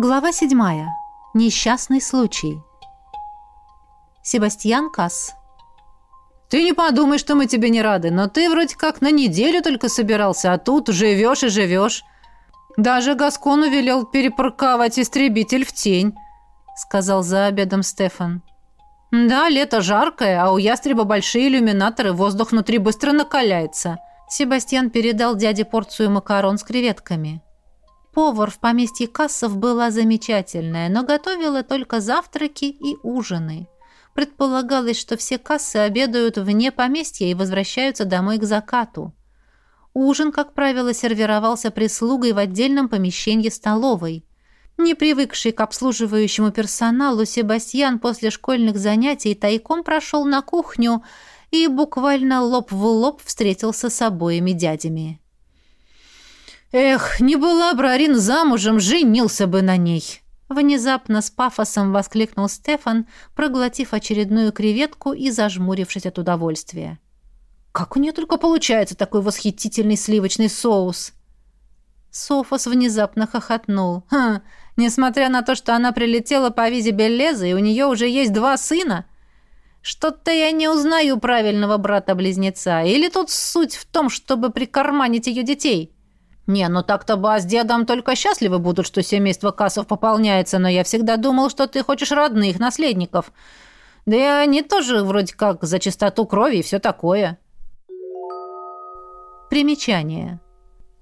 Глава седьмая. Несчастный случай. Себастьян Касс. «Ты не подумай, что мы тебе не рады, но ты вроде как на неделю только собирался, а тут живешь и живешь. Даже Гаскону велел перепарковать истребитель в тень», — сказал за обедом Стефан. «Да, лето жаркое, а у ястреба большие иллюминаторы, воздух внутри быстро накаляется». Себастьян передал дяде порцию макарон с креветками. Повар в поместье Кассов была замечательная, но готовила только завтраки и ужины. Предполагалось, что все кассы обедают вне поместья и возвращаются домой к закату. Ужин, как правило, сервировался прислугой в отдельном помещении столовой. Не привыкший к обслуживающему персоналу, Себастьян после школьных занятий тайком прошел на кухню и буквально лоб в лоб встретился с обоими дядями. «Эх, не была бы Арин замужем, женился бы на ней!» Внезапно с пафосом воскликнул Стефан, проглотив очередную креветку и зажмурившись от удовольствия. «Как у нее только получается такой восхитительный сливочный соус!» Софос внезапно хохотнул. «Ха, несмотря на то, что она прилетела по визе Беллезы, и у нее уже есть два сына, что-то я не узнаю правильного брата-близнеца. Или тут суть в том, чтобы прикарманить ее детей?» «Не, ну так-то ба с дедом только счастливы будут, что семейство Кассов пополняется, но я всегда думал, что ты хочешь родных наследников. Да и они тоже вроде как за чистоту крови и все такое». Примечание.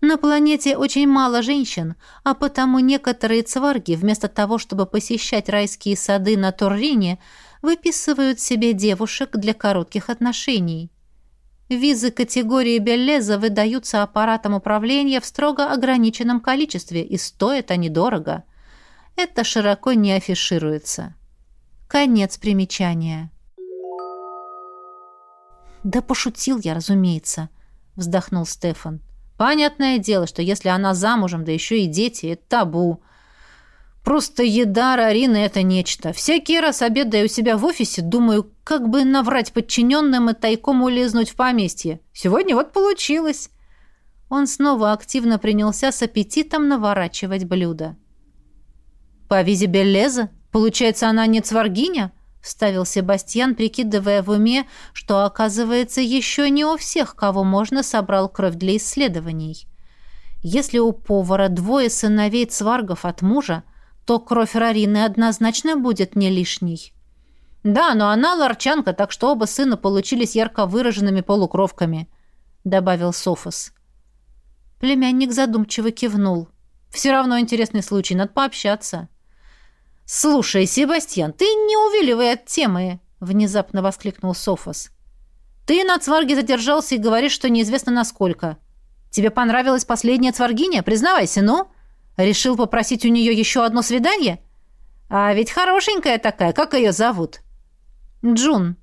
На планете очень мало женщин, а потому некоторые цварги, вместо того, чтобы посещать райские сады на Туррине, выписывают себе девушек для коротких отношений. Визы категории Беллеза выдаются аппаратом управления в строго ограниченном количестве, и стоят они дорого. Это широко не афишируется. Конец примечания. «Да пошутил я, разумеется», — вздохнул Стефан. «Понятное дело, что если она замужем, да еще и дети, это табу. Просто еда Рарины — это нечто. Всякий раз, обедая у себя в офисе, думаю, как бы наврать подчиненным и тайком улизнуть в поместье. Сегодня вот получилось. Он снова активно принялся с аппетитом наворачивать блюдо. «По визе Беллеза? Получается, она не цваргиня?» — вставил Себастьян, прикидывая в уме, что, оказывается, еще не у всех, кого можно, собрал кровь для исследований. Если у повара двое сыновей цваргов от мужа, то кровь Рарины однозначно будет не лишней. Да, но она ларчанка, так что оба сына получились ярко выраженными полукровками, добавил Софос. Племянник задумчиво кивнул. Все равно интересный случай, надо пообщаться. Слушай, Себастьян, ты не увиливай от темы, внезапно воскликнул Софос. Ты на цварге задержался и говоришь, что неизвестно насколько. Тебе понравилась последняя цваргиня? Признавайся, ну? Решил попросить у нее еще одно свидание? А ведь хорошенькая такая, как ее зовут? Джун.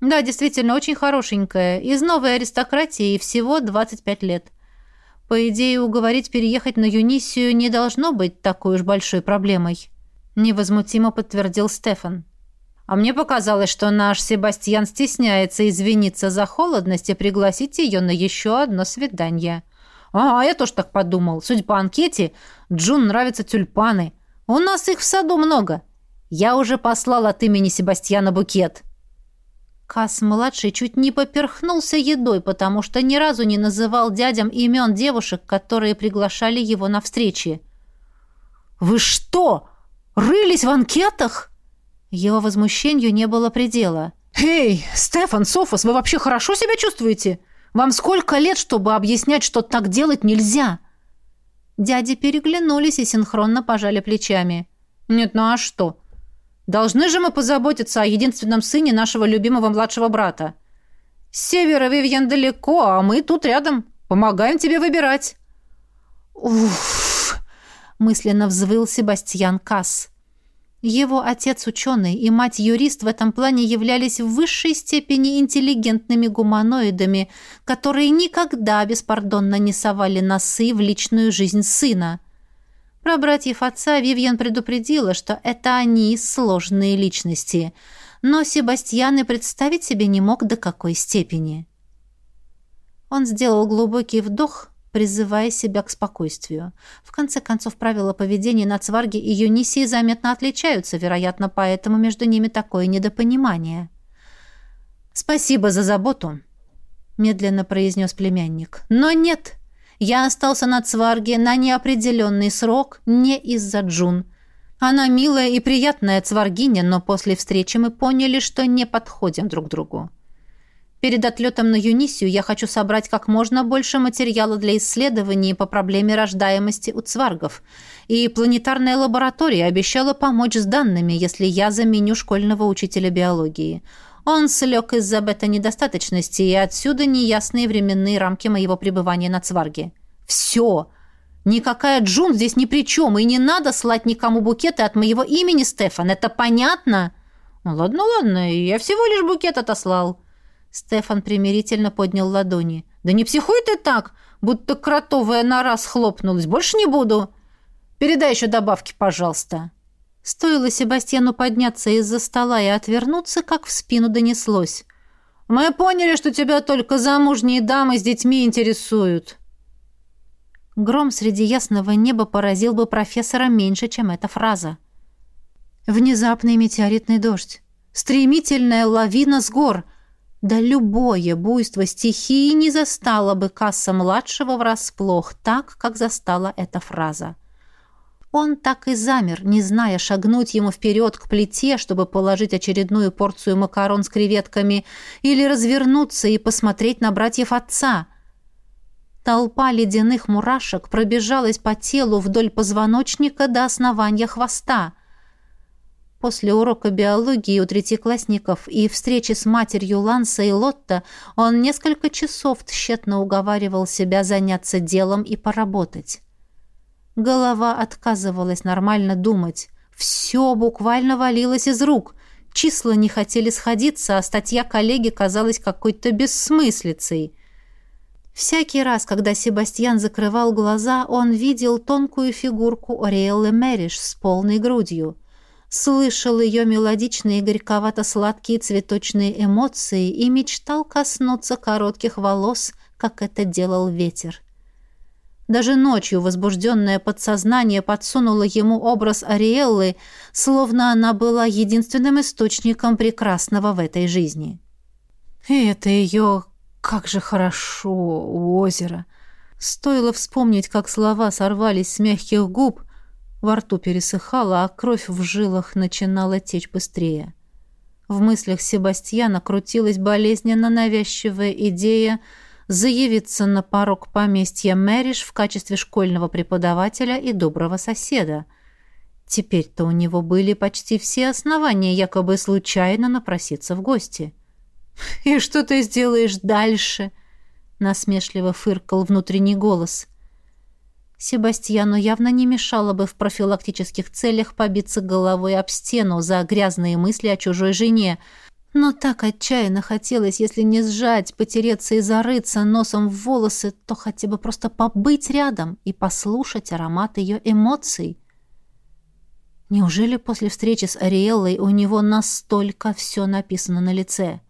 Да, действительно, очень хорошенькая. Из новой аристократии и всего 25 лет. По идее, уговорить переехать на Юнисию не должно быть такой уж большой проблемой. Невозмутимо подтвердил Стефан. А мне показалось, что наш Себастьян стесняется извиниться за холодность и пригласить ее на еще одно свидание. А, я тоже так подумал. Судя по анкете, Джун нравятся тюльпаны. У нас их в саду много. Я уже послал от имени Себастьяна букет. Кас-младший чуть не поперхнулся едой, потому что ни разу не называл дядям имен девушек, которые приглашали его на встречи. «Вы что, рылись в анкетах?» Его возмущению не было предела. «Эй, Стефан, Софос, вы вообще хорошо себя чувствуете? Вам сколько лет, чтобы объяснять, что так делать нельзя?» Дяди переглянулись и синхронно пожали плечами. «Нет, ну а что? Должны же мы позаботиться о единственном сыне нашего любимого младшего брата. С севера Вивьен далеко, а мы тут рядом. Помогаем тебе выбирать». «Уф!» — мысленно взвыл Себастьян Касс. Его отец ученый и мать юрист в этом плане являлись в высшей степени интеллигентными гуманоидами, которые никогда беспардонно не совали носы в личную жизнь сына. Про братьев отца Вивьен предупредила, что это они сложные личности, но Себастьян и представить себе не мог до какой степени. Он сделал глубокий вдох, призывая себя к спокойствию. В конце концов, правила поведения на Цварге и Юнисии заметно отличаются, вероятно, поэтому между ними такое недопонимание. «Спасибо за заботу», — медленно произнес племянник. «Но нет, я остался на Цварге на неопределенный срок не из-за Джун. Она милая и приятная цваргиня, но после встречи мы поняли, что не подходим друг другу. Перед отлетом на Юнисию я хочу собрать как можно больше материала для исследований по проблеме рождаемости у цваргов. И планетарная лаборатория обещала помочь с данными, если я заменю школьного учителя биологии. Он слег из-за бета-недостаточности, и отсюда неясные временные рамки моего пребывания на цварге. «Все!» Никакая Джун здесь ни при чем, и не надо слать никому букеты от моего имени, Стефан. Это понятно? Ладно, ладно, я всего лишь букет отослал. Стефан примирительно поднял ладони. «Да не психуй ты так, будто кротовая нора схлопнулась. Больше не буду. Передай еще добавки, пожалуйста». Стоило Себастьяну подняться из-за стола и отвернуться, как в спину донеслось. «Мы поняли, что тебя только замужние дамы с детьми интересуют». Гром среди ясного неба поразил бы профессора меньше, чем эта фраза. Внезапный метеоритный дождь. Стремительная лавина с гор — да любое буйство стихии не застало бы Касса-младшего врасплох так, как застала эта фраза. Он так и замер, не зная, шагнуть ему вперед к плите, чтобы положить очередную порцию макарон с креветками, или развернуться и посмотреть на братьев отца. Толпа ледяных мурашек пробежалась по телу вдоль позвоночника до основания хвоста. После урока биологии у третьеклассников и встречи с матерью Ланса и Лотта он несколько часов тщетно уговаривал себя заняться делом и поработать. Голова отказывалась нормально думать. Все буквально валилось из рук. Числа не хотели сходиться, а статья коллеги казалась какой-то бессмыслицей. Всякий раз, когда Себастьян закрывал глаза, он видел тонкую фигурку Ориэллы Мэриш с полной грудью — слышал ее мелодичные горьковато-сладкие цветочные эмоции и мечтал коснуться коротких волос, как это делал ветер. Даже ночью возбужденное подсознание подсунуло ему образ Ариэллы, словно она была единственным источником прекрасного в этой жизни. И это ее «как же хорошо» у озера. Стоило вспомнить, как слова сорвались с мягких губ, во рту пересыхало, а кровь в жилах начинала течь быстрее. В мыслях Себастьяна крутилась болезненно навязчивая идея заявиться на порог поместья Мэриш в качестве школьного преподавателя и доброго соседа. Теперь-то у него были почти все основания якобы случайно напроситься в гости. «И что ты сделаешь дальше?» — насмешливо фыркал внутренний голос — Себастьяну явно не мешало бы в профилактических целях побиться головой об стену за грязные мысли о чужой жене. Но так отчаянно хотелось, если не сжать, потереться и зарыться носом в волосы, то хотя бы просто побыть рядом и послушать аромат ее эмоций. Неужели после встречи с Ариэллой у него настолько все написано на лице?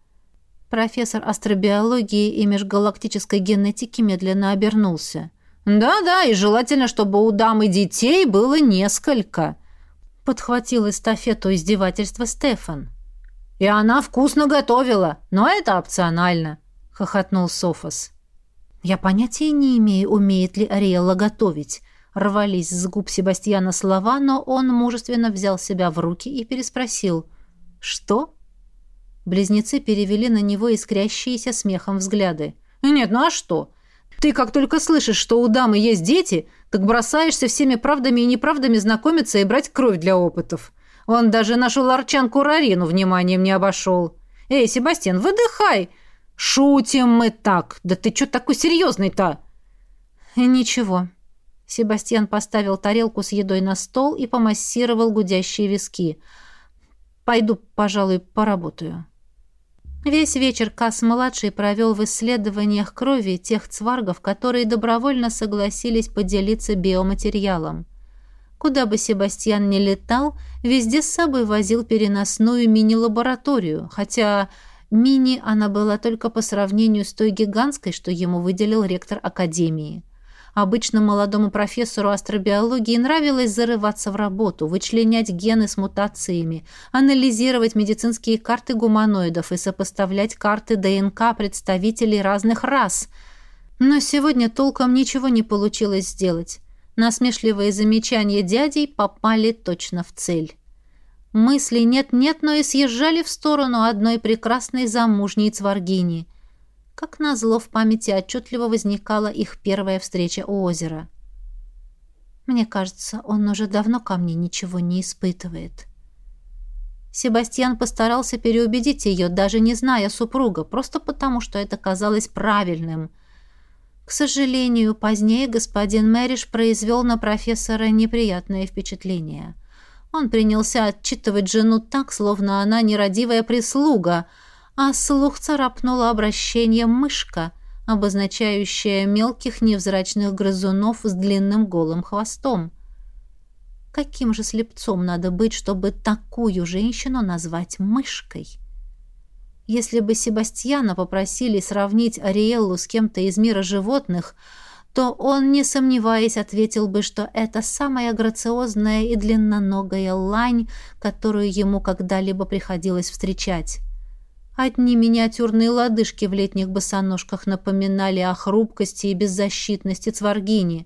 Профессор астробиологии и межгалактической генетики медленно обернулся. «Да-да, и желательно, чтобы у дамы детей было несколько», — подхватил эстафету издевательства Стефан. «И она вкусно готовила, но это опционально», — хохотнул Софос. «Я понятия не имею, умеет ли Ариэлла готовить», — рвались с губ Себастьяна слова, но он мужественно взял себя в руки и переспросил. «Что?» Близнецы перевели на него искрящиеся смехом взгляды. «Нет, ну а что? Ты как только слышишь, что у дамы есть дети, так бросаешься всеми правдами и неправдами знакомиться и брать кровь для опытов. Он даже нашу ларчанку Рарину вниманием не обошел. Эй, Себастьян, выдыхай! Шутим мы так. Да ты что такой серьезный-то? Ничего. Себастьян поставил тарелку с едой на стол и помассировал гудящие виски. Пойду, пожалуй, поработаю. Весь вечер Касс-младший провел в исследованиях крови тех цваргов, которые добровольно согласились поделиться биоматериалом. Куда бы Себастьян ни летал, везде с собой возил переносную мини-лабораторию, хотя мини она была только по сравнению с той гигантской, что ему выделил ректор Академии. Обычно молодому профессору астробиологии нравилось зарываться в работу, вычленять гены с мутациями, анализировать медицинские карты гуманоидов и сопоставлять карты ДНК представителей разных рас. Но сегодня толком ничего не получилось сделать. Насмешливые замечания дядей попали точно в цель. Мысли нет-нет, но и съезжали в сторону одной прекрасной замужней цваргини. Как назло, в памяти отчетливо возникала их первая встреча у озера. Мне кажется, он уже давно ко мне ничего не испытывает. Себастьян постарался переубедить ее, даже не зная супруга, просто потому, что это казалось правильным. К сожалению, позднее господин Мэриш произвел на профессора неприятное впечатление. Он принялся отчитывать жену так, словно она нерадивая прислуга, а слух царапнуло обращение «мышка», обозначающее мелких невзрачных грызунов с длинным голым хвостом. Каким же слепцом надо быть, чтобы такую женщину назвать мышкой? Если бы Себастьяна попросили сравнить Ариэллу с кем-то из мира животных, то он, не сомневаясь, ответил бы, что это самая грациозная и длинноногая лань, которую ему когда-либо приходилось встречать. Одни миниатюрные лодыжки в летних босоножках напоминали о хрупкости и беззащитности цваргини.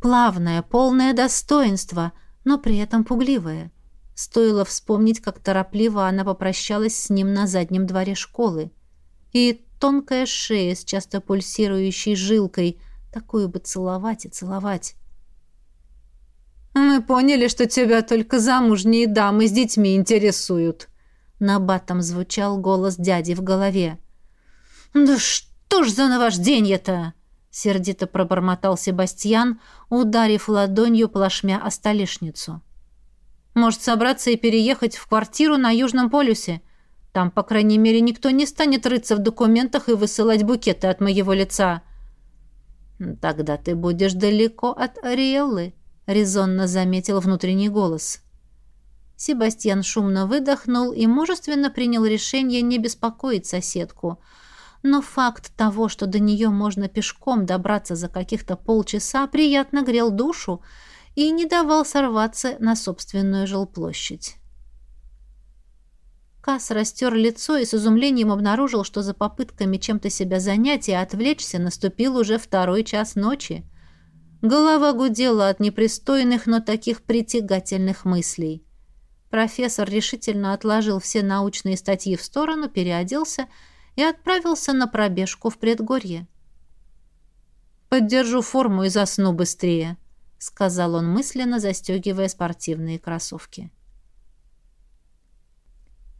Плавное, полное достоинство, но при этом пугливое. Стоило вспомнить, как торопливо она попрощалась с ним на заднем дворе школы. И тонкая шея с часто пульсирующей жилкой, такую бы целовать и целовать. «Мы поняли, что тебя только замужние дамы с детьми интересуют», — набатом звучал голос дяди в голове. «Да что ж за наважденье-то!» — сердито пробормотал Себастьян, ударив ладонью плашмя о столешницу. Может, собраться и переехать в квартиру на Южном полюсе? Там, по крайней мере, никто не станет рыться в документах и высылать букеты от моего лица. Тогда ты будешь далеко от Ариэллы, резонно заметил внутренний голос. Себастьян шумно выдохнул и мужественно принял решение не беспокоить соседку. Но факт того, что до нее можно пешком добраться за каких-то полчаса, приятно грел душу, и не давал сорваться на собственную жилплощадь. Касс растер лицо и с изумлением обнаружил, что за попытками чем-то себя занять и отвлечься наступил уже второй час ночи. Голова гудела от непристойных, но таких притягательных мыслей. Профессор решительно отложил все научные статьи в сторону, переоделся и отправился на пробежку в предгорье. «Поддержу форму и засну быстрее», — сказал он мысленно, застегивая спортивные кроссовки.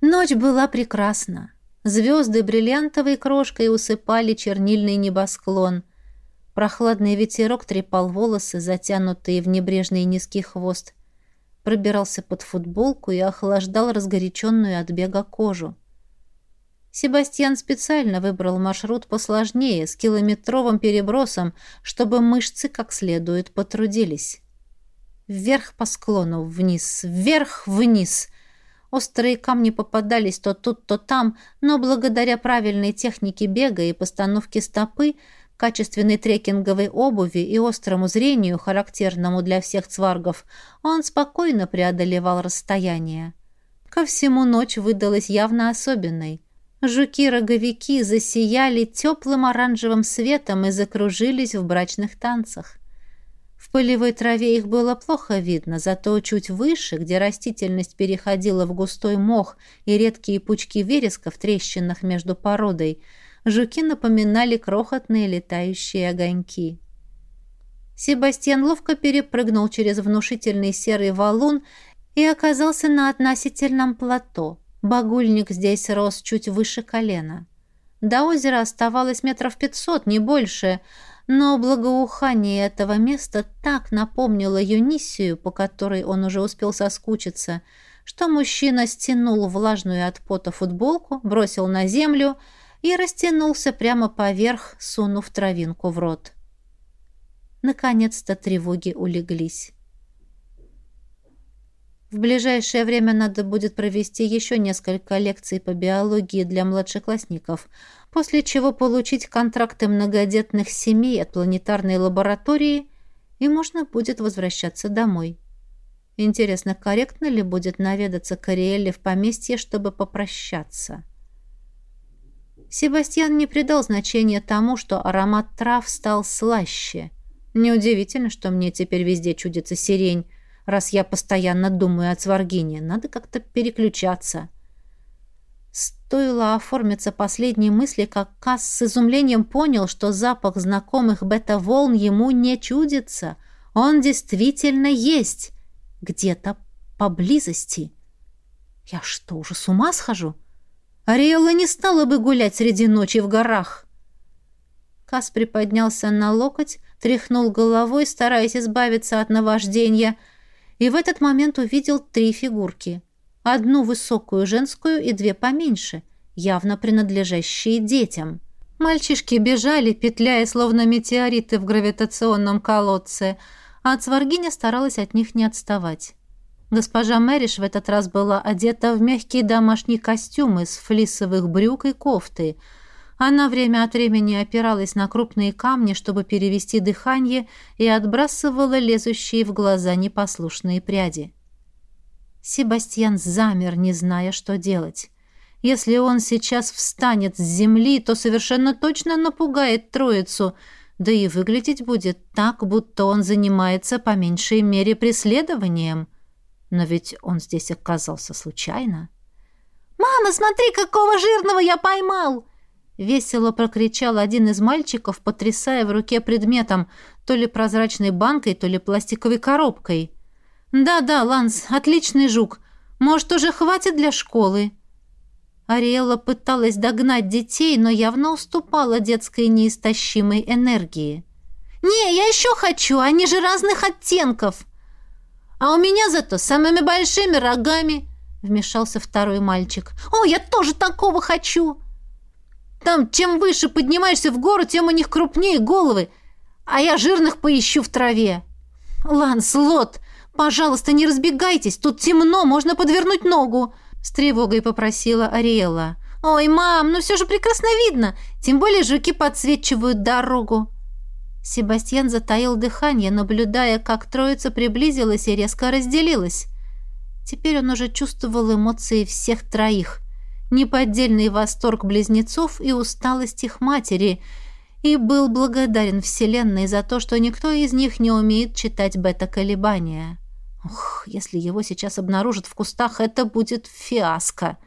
Ночь была прекрасна. Звезды бриллиантовой крошкой усыпали чернильный небосклон. Прохладный ветерок трепал волосы, затянутые в небрежный низкий хвост, пробирался под футболку и охлаждал разгоряченную от бега кожу. Себастьян специально выбрал маршрут посложнее, с километровым перебросом, чтобы мышцы как следует потрудились. Вверх по склону, вниз, вверх, вниз. Острые камни попадались то тут, то там, но благодаря правильной технике бега и постановке стопы, качественной трекинговой обуви и острому зрению, характерному для всех цваргов, он спокойно преодолевал расстояние. Ко всему ночь выдалась явно особенной – Жуки-роговики засияли теплым оранжевым светом и закружились в брачных танцах. В полевой траве их было плохо видно, зато чуть выше, где растительность переходила в густой мох и редкие пучки вереска в трещинах между породой, жуки напоминали крохотные летающие огоньки. Себастьян ловко перепрыгнул через внушительный серый валун и оказался на относительном плато – Багульник здесь рос чуть выше колена. До озера оставалось метров пятьсот, не больше, но благоухание этого места так напомнило Юнисию, по которой он уже успел соскучиться, что мужчина стянул влажную от пота футболку, бросил на землю и растянулся прямо поверх, сунув травинку в рот. Наконец-то тревоги улеглись. В ближайшее время надо будет провести еще несколько лекций по биологии для младшеклассников, после чего получить контракты многодетных семей от планетарной лаборатории, и можно будет возвращаться домой. Интересно, корректно ли будет наведаться к Ариэлле в поместье, чтобы попрощаться? Себастьян не придал значения тому, что аромат трав стал слаще. Неудивительно, что мне теперь везде чудится сирень, раз я постоянно думаю о Цваргине. Надо как-то переключаться. Стоило оформиться последней мысли, как Касс с изумлением понял, что запах знакомых бета-волн ему не чудится. Он действительно есть. Где-то поблизости. Я что, уже с ума схожу? Ариэлла не стала бы гулять среди ночи в горах. Кас приподнялся на локоть, тряхнул головой, стараясь избавиться от наваждения — и в этот момент увидел три фигурки. Одну высокую женскую и две поменьше, явно принадлежащие детям. Мальчишки бежали, петляя, словно метеориты в гравитационном колодце, а Цваргиня старалась от них не отставать. Госпожа Мэриш в этот раз была одета в мягкий домашний костюм из флисовых брюк и кофты – она время от времени опиралась на крупные камни, чтобы перевести дыхание, и отбрасывала лезущие в глаза непослушные пряди. Себастьян замер, не зная, что делать. Если он сейчас встанет с земли, то совершенно точно напугает троицу, да и выглядеть будет так, будто он занимается по меньшей мере преследованием. Но ведь он здесь оказался случайно. «Мама, смотри, какого жирного я поймал!» Весело прокричал один из мальчиков, потрясая в руке предметом, то ли прозрачной банкой, то ли пластиковой коробкой. «Да-да, Ланс, отличный жук. Может, уже хватит для школы?» Ариэлла пыталась догнать детей, но явно уступала детской неистощимой энергии. «Не, я еще хочу, они же разных оттенков!» «А у меня зато самыми большими рогами!» — вмешался второй мальчик. «О, я тоже такого хочу!» Там, чем выше поднимаешься в гору, тем у них крупнее головы, а я жирных поищу в траве. Ланслот, пожалуйста, не разбегайтесь, тут темно, можно подвернуть ногу, с тревогой попросила Ариэла. Ой, мам, ну все же прекрасно видно, тем более жуки подсвечивают дорогу. Себастьян затаил дыхание, наблюдая, как троица приблизилась и резко разделилась. Теперь он уже чувствовал эмоции всех троих неподдельный восторг близнецов и усталость их матери, и был благодарен Вселенной за то, что никто из них не умеет читать бета-колебания. Ух, если его сейчас обнаружат в кустах, это будет фиаско.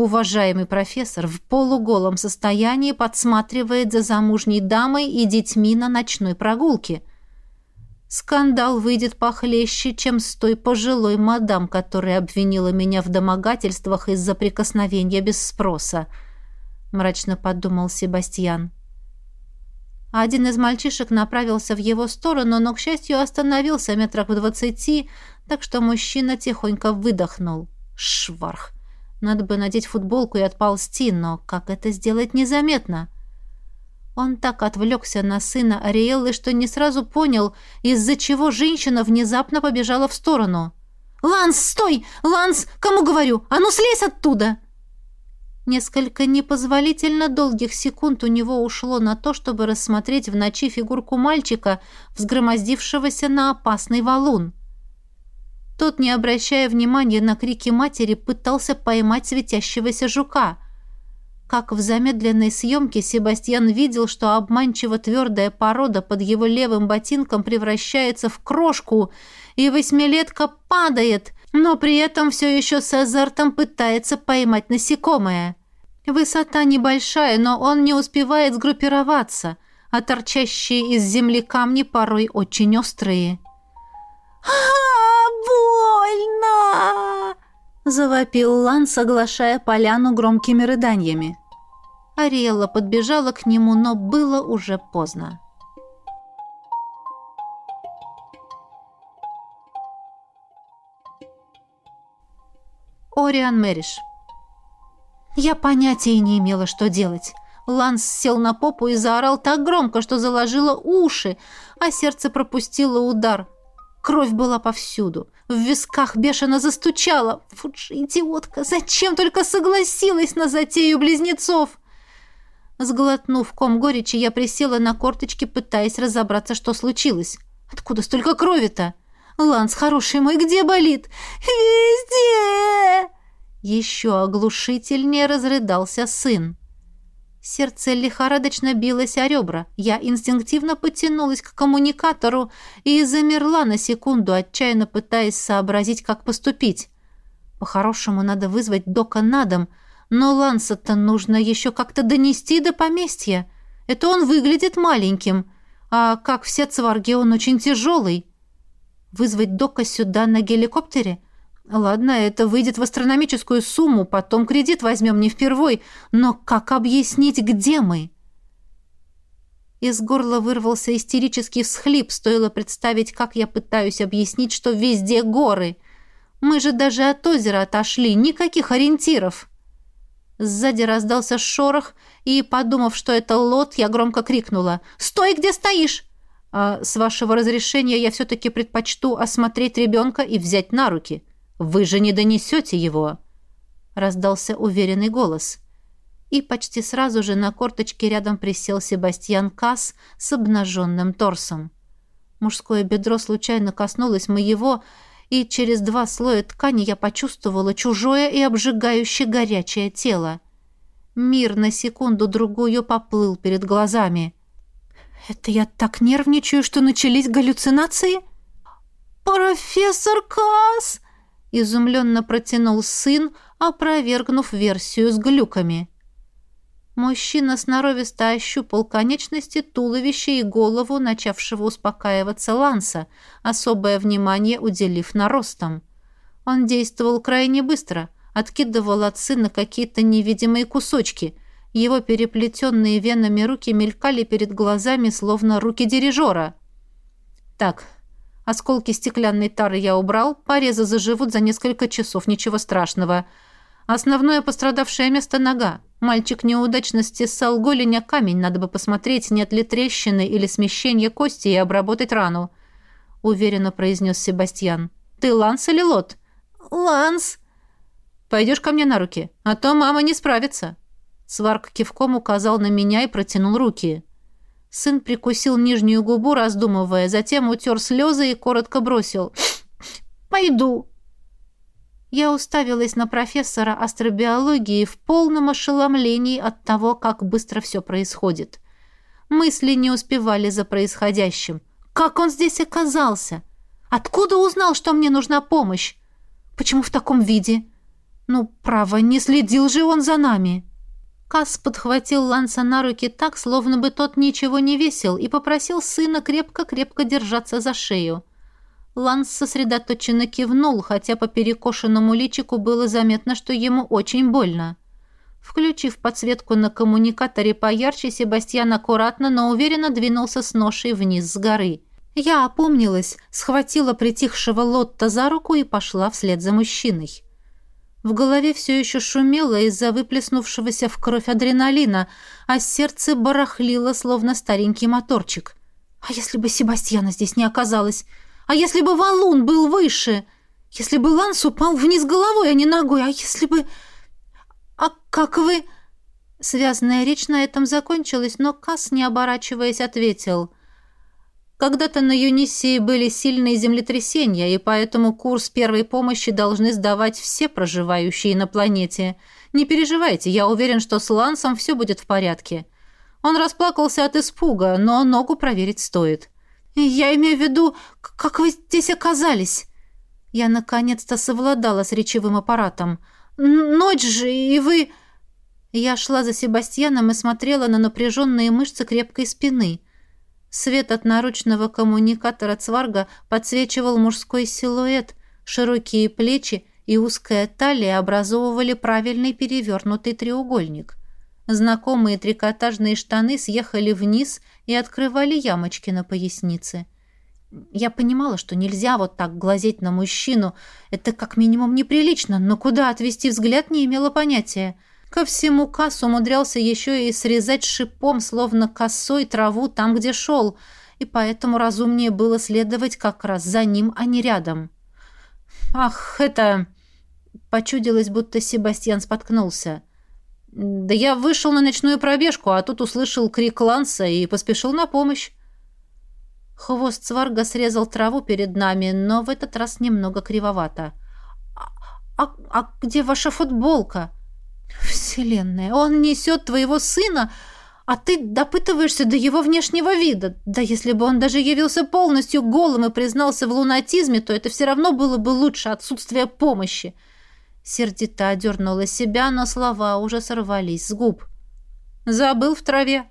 Уважаемый профессор в полуголом состоянии подсматривает за замужней дамой и детьми на ночной прогулке – Скандал выйдет похлеще, чем с той пожилой мадам, которая обвинила меня в домогательствах из-за прикосновения без спроса, мрачно подумал Себастьян. Один из мальчишек направился в его сторону, но, к счастью, остановился метрах в двадцати, так что мужчина тихонько выдохнул. Шварх! Надо бы надеть футболку и отползти, но как это сделать незаметно? — он так отвлекся на сына Ариэллы, что не сразу понял, из-за чего женщина внезапно побежала в сторону. «Ланс, стой! Ланс, кому говорю? А ну слезь оттуда!» Несколько непозволительно долгих секунд у него ушло на то, чтобы рассмотреть в ночи фигурку мальчика, взгромоздившегося на опасный валун. Тот, не обращая внимания на крики матери, пытался поймать светящегося жука — как в замедленной съемке Себастьян видел, что обманчиво твердая порода под его левым ботинком превращается в крошку, и восьмилетка падает, но при этом все еще с азартом пытается поймать насекомое. Высота небольшая, но он не успевает сгруппироваться, а торчащие из земли камни порой очень острые. «А, больно!» — завопил Лан, соглашая поляну громкими рыданиями. Ариэлла подбежала к нему, но было уже поздно. Ориан Мэриш. Я понятия не имела, что делать. Ланс сел на попу и заорал так громко, что заложило уши, а сердце пропустило удар. Кровь была повсюду. В висках бешено застучало. Вот же идиотка, зачем только согласилась на затею близнецов? Сглотнув ком горечи, я присела на корточки, пытаясь разобраться, что случилось. Откуда столько крови-то? Ланс, хороший мой, где болит? Везде! Еще оглушительнее разрыдался сын. Сердце лихорадочно билось о ребра. Я инстинктивно потянулась к коммуникатору и замерла на секунду, отчаянно пытаясь сообразить, как поступить. По-хорошему, надо вызвать Дока на дом, но Ланса-то нужно еще как-то донести до поместья. Это он выглядит маленьким, а как все цварги, он очень тяжелый. Вызвать Дока сюда на геликоптере — Ладно, это выйдет в астрономическую сумму, потом кредит возьмем не впервой, но как объяснить, где мы? Из горла вырвался истерический всхлип, стоило представить, как я пытаюсь объяснить, что везде горы. Мы же даже от озера отошли, никаких ориентиров. Сзади раздался шорох, и, подумав, что это лот, я громко крикнула «Стой, где стоишь!» а, «С вашего разрешения я все-таки предпочту осмотреть ребенка и взять на руки». «Вы же не донесете его!» — раздался уверенный голос. И почти сразу же на корточке рядом присел Себастьян Касс с обнаженным торсом. Мужское бедро случайно коснулось моего, и через два слоя ткани я почувствовала чужое и обжигающе горячее тело. Мир на секунду-другую поплыл перед глазами. «Это я так нервничаю, что начались галлюцинации?» «Профессор Касс!» Изумленно протянул сын, опровергнув версию с глюками. Мужчина сноровисто ощупал конечности, туловище и голову начавшего успокаиваться Ланса, особое внимание уделив наростам. Он действовал крайне быстро, откидывал от сына какие-то невидимые кусочки. Его переплетенные венами руки мелькали перед глазами, словно руки дирижера. «Так, Осколки стеклянной тары я убрал, порезы заживут за несколько часов, ничего страшного. Основное пострадавшее место – нога. Мальчик неудачно стесал голень, а камень. Надо бы посмотреть, нет ли трещины или смещения кости и обработать рану. Уверенно произнес Себастьян. «Ты Ланс или Лот?» «Ланс!» «Пойдешь ко мне на руки, а то мама не справится». Сварк кивком указал на меня и протянул руки. Сын прикусил нижнюю губу, раздумывая, затем утер слезы и коротко бросил. «Пойду». Я уставилась на профессора астробиологии в полном ошеломлении от того, как быстро все происходит. Мысли не успевали за происходящим. Как он здесь оказался? Откуда узнал, что мне нужна помощь? Почему в таком виде? Ну, право, не следил же он за нами. Касс подхватил Ланса на руки так, словно бы тот ничего не весил, и попросил сына крепко-крепко держаться за шею. Ланс сосредоточенно кивнул, хотя по перекошенному личику было заметно, что ему очень больно. Включив подсветку на коммуникаторе поярче, Себастьян аккуратно, но уверенно двинулся с ношей вниз с горы. Я опомнилась, схватила притихшего Лотта за руку и пошла вслед за мужчиной. В голове все еще шумело из-за выплеснувшегося в кровь адреналина, а сердце барахлило, словно старенький моторчик. А если бы Себастьяна здесь не оказалось? А если бы валун был выше? Если бы Ланс упал вниз головой, а не ногой? А если бы... А как вы... Связанная речь на этом закончилась, но Кас, не оборачиваясь, ответил — когда-то на Юнисии были сильные землетрясения, и поэтому курс первой помощи должны сдавать все проживающие на планете. Не переживайте, я уверен, что с Лансом все будет в порядке. Он расплакался от испуга, но ногу проверить стоит. Я имею в виду, как вы здесь оказались? Я наконец-то совладала с речевым аппаратом. Ночь же, и вы... Я шла за Себастьяном и смотрела на напряженные мышцы крепкой спины – Свет от наручного коммуникатора Цварга подсвечивал мужской силуэт, широкие плечи и узкая талия образовывали правильный перевернутый треугольник. Знакомые трикотажные штаны съехали вниз и открывали ямочки на пояснице. Я понимала, что нельзя вот так глазеть на мужчину. Это как минимум неприлично, но куда отвести взгляд не имела понятия. Ко всему Кас умудрялся еще и срезать шипом, словно косой, траву там, где шел, и поэтому разумнее было следовать как раз за ним, а не рядом. Ах, это... Почудилось, будто Себастьян споткнулся. Да я вышел на ночную пробежку, а тут услышал крик Ланса и поспешил на помощь. Хвост сварга срезал траву перед нами, но в этот раз немного кривовато. «А, а, а где ваша футболка?» «Вселенная, он несет твоего сына, а ты допытываешься до его внешнего вида. Да если бы он даже явился полностью голым и признался в лунатизме, то это все равно было бы лучше отсутствия помощи». Сердито одернула себя, но слова уже сорвались с губ. «Забыл в траве».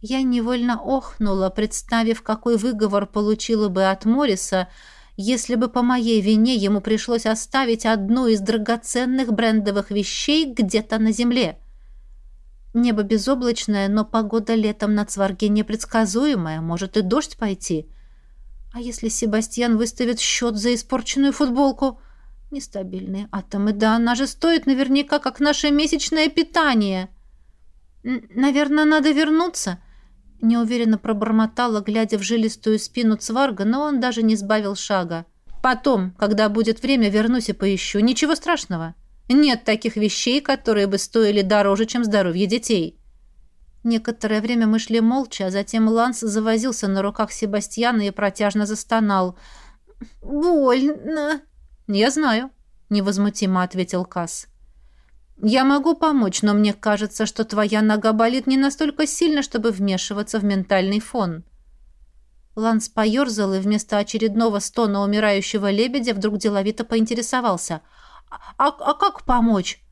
Я невольно охнула, представив, какой выговор получила бы от Морриса, если бы по моей вине ему пришлось оставить одну из драгоценных брендовых вещей где-то на земле. Небо безоблачное, но погода летом на Цварге непредсказуемая, может и дождь пойти. А если Себастьян выставит счет за испорченную футболку? Нестабильные атомы, да она же стоит наверняка, как наше месячное питание. Наверное, надо вернуться. Неуверенно пробормотала, глядя в жилистую спину Цварга, но он даже не сбавил шага. Потом, когда будет время, вернусь и поищу. Ничего страшного. Нет таких вещей, которые бы стоили дороже, чем здоровье детей. Некоторое время мы шли молча, а затем Ланс завозился на руках Себастьяна и протяжно застонал. «Больно!» «Я знаю», — невозмутимо ответил Касс. «Я могу помочь, но мне кажется, что твоя нога болит не настолько сильно, чтобы вмешиваться в ментальный фон». Ланс поерзал и вместо очередного стона умирающего лебедя вдруг деловито поинтересовался. «А, а как помочь?»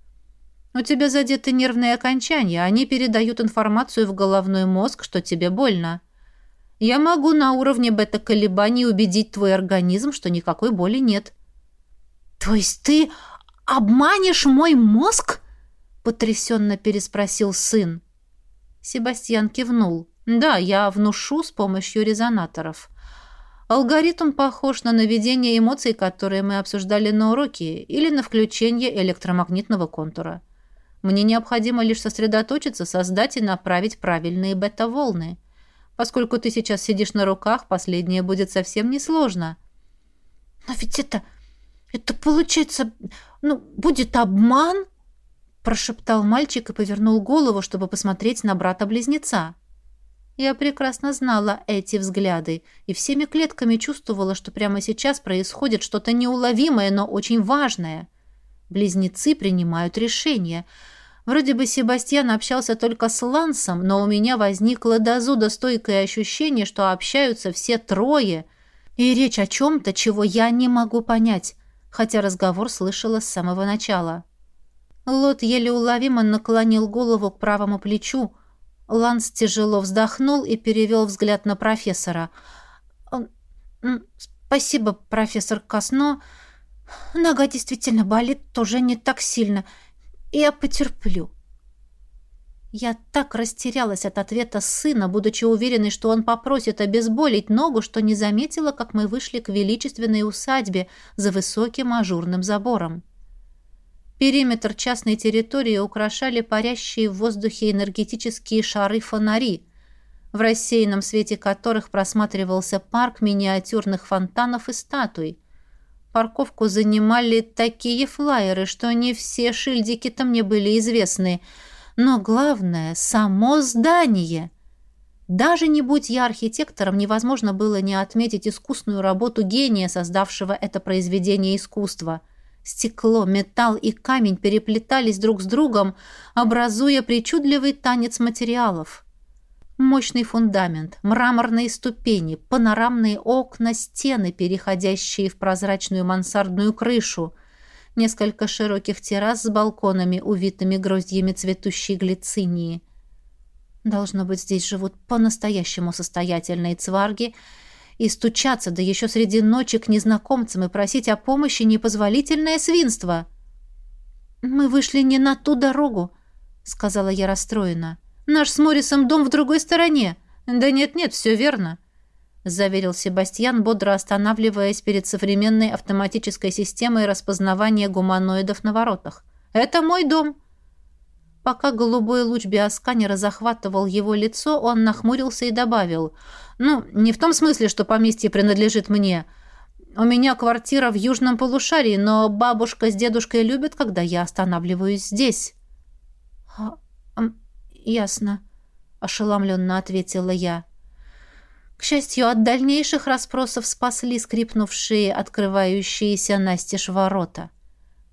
«У тебя задеты нервные окончания. Они передают информацию в головной мозг, что тебе больно. Я могу на уровне бета-колебаний убедить твой организм, что никакой боли нет. «То есть ты обманешь мой мозг?» — потрясенно переспросил сын. Себастьян кивнул. «Да, я внушу с помощью резонаторов. Алгоритм похож на наведение эмоций, которые мы обсуждали на уроке, или на включение электромагнитного контура. Мне необходимо лишь сосредоточиться, создать и направить правильные бета-волны. Поскольку ты сейчас сидишь на руках, последнее будет совсем несложно». «Но ведь это «Это получается, ну, будет обман?» прошептал мальчик и повернул голову, чтобы посмотреть на брата-близнеца. Я прекрасно знала эти взгляды и всеми клетками чувствовала, что прямо сейчас происходит что-то неуловимое, но очень важное. Близнецы принимают решение. Вроде бы Себастьян общался только с Лансом, но у меня возникло до зуда стойкое ощущение, что общаются все трое, и речь о чем-то, чего я не могу понять хотя разговор слышала с самого начала. Лот еле уловимо наклонил голову к правому плечу. Ланс тяжело вздохнул и перевел взгляд на профессора. «Спасибо, профессор Касно. Нога действительно болит, тоже не так сильно. Я потерплю». Я так растерялась от ответа сына, будучи уверенной, что он попросит обезболить ногу, что не заметила, как мы вышли к величественной усадьбе за высоким ажурным забором. Периметр частной территории украшали парящие в воздухе энергетические шары-фонари, в рассеянном свете которых просматривался парк миниатюрных фонтанов и статуй. Парковку занимали такие флайеры, что не все шильдики-то мне были известны — но главное — само здание. Даже не будь я архитектором, невозможно было не отметить искусную работу гения, создавшего это произведение искусства. Стекло, металл и камень переплетались друг с другом, образуя причудливый танец материалов. Мощный фундамент, мраморные ступени, панорамные окна, стены, переходящие в прозрачную мансардную крышу — несколько широких террас с балконами, увитыми гроздьями цветущей глицинии. Должно быть, здесь живут по-настоящему состоятельные цварги, и стучаться, да еще среди ночи к незнакомцам и просить о помощи непозволительное свинство. «Мы вышли не на ту дорогу», — сказала я расстроена. «Наш с Моррисом дом в другой стороне». «Да нет-нет, все верно заверил Себастьян, бодро останавливаясь перед современной автоматической системой распознавания гуманоидов на воротах. «Это мой дом!» Пока голубой луч биосканера захватывал его лицо, он нахмурился и добавил. «Ну, не в том смысле, что поместье принадлежит мне. У меня квартира в южном полушарии, но бабушка с дедушкой любят, когда я останавливаюсь здесь». А, «Ясно», — ошеломленно ответила я. К счастью, от дальнейших расспросов спасли скрипнувшие, открывающиеся настежь ворота.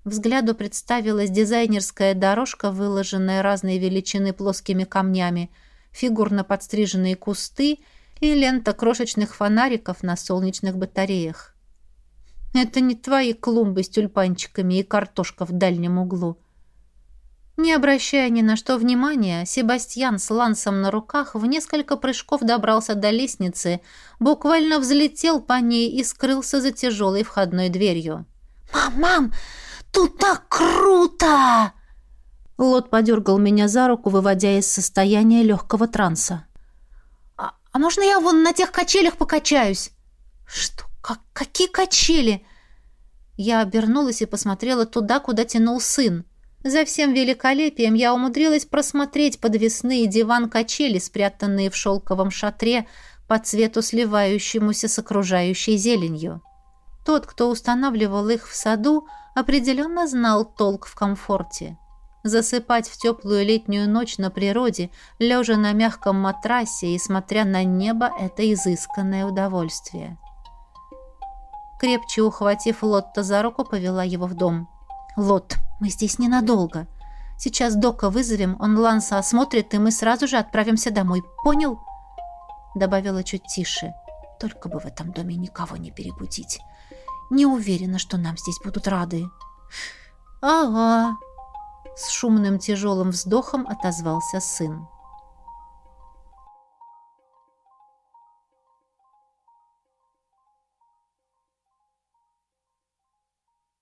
Взгляду представилась дизайнерская дорожка, выложенная разной величины плоскими камнями, фигурно подстриженные кусты и лента крошечных фонариков на солнечных батареях. Это не твои клумбы с тюльпанчиками и картошка в дальнем углу. Не обращая ни на что внимания, Себастьян с Лансом на руках в несколько прыжков добрался до лестницы, буквально взлетел по ней и скрылся за тяжелой входной дверью. «Мам, мам, тут так круто!» Лот подергал меня за руку, выводя из состояния легкого транса. «А, а можно я вон на тех качелях покачаюсь?» «Что? Как, какие качели?» Я обернулась и посмотрела туда, куда тянул сын. За всем великолепием я умудрилась просмотреть подвесные диван-качели, спрятанные в шелковом шатре по цвету сливающемуся с окружающей зеленью. Тот, кто устанавливал их в саду, определенно знал толк в комфорте. Засыпать в теплую летнюю ночь на природе, лежа на мягком матрасе и смотря на небо, это изысканное удовольствие. Крепче ухватив Лотта за руку, повела его в дом. «Лот, мы здесь ненадолго. Сейчас Дока вызовем, он Ланса осмотрит, и мы сразу же отправимся домой. Понял?» Добавила чуть тише. «Только бы в этом доме никого не перебудить. Не уверена, что нам здесь будут рады». «Ага», — с шумным тяжелым вздохом отозвался сын.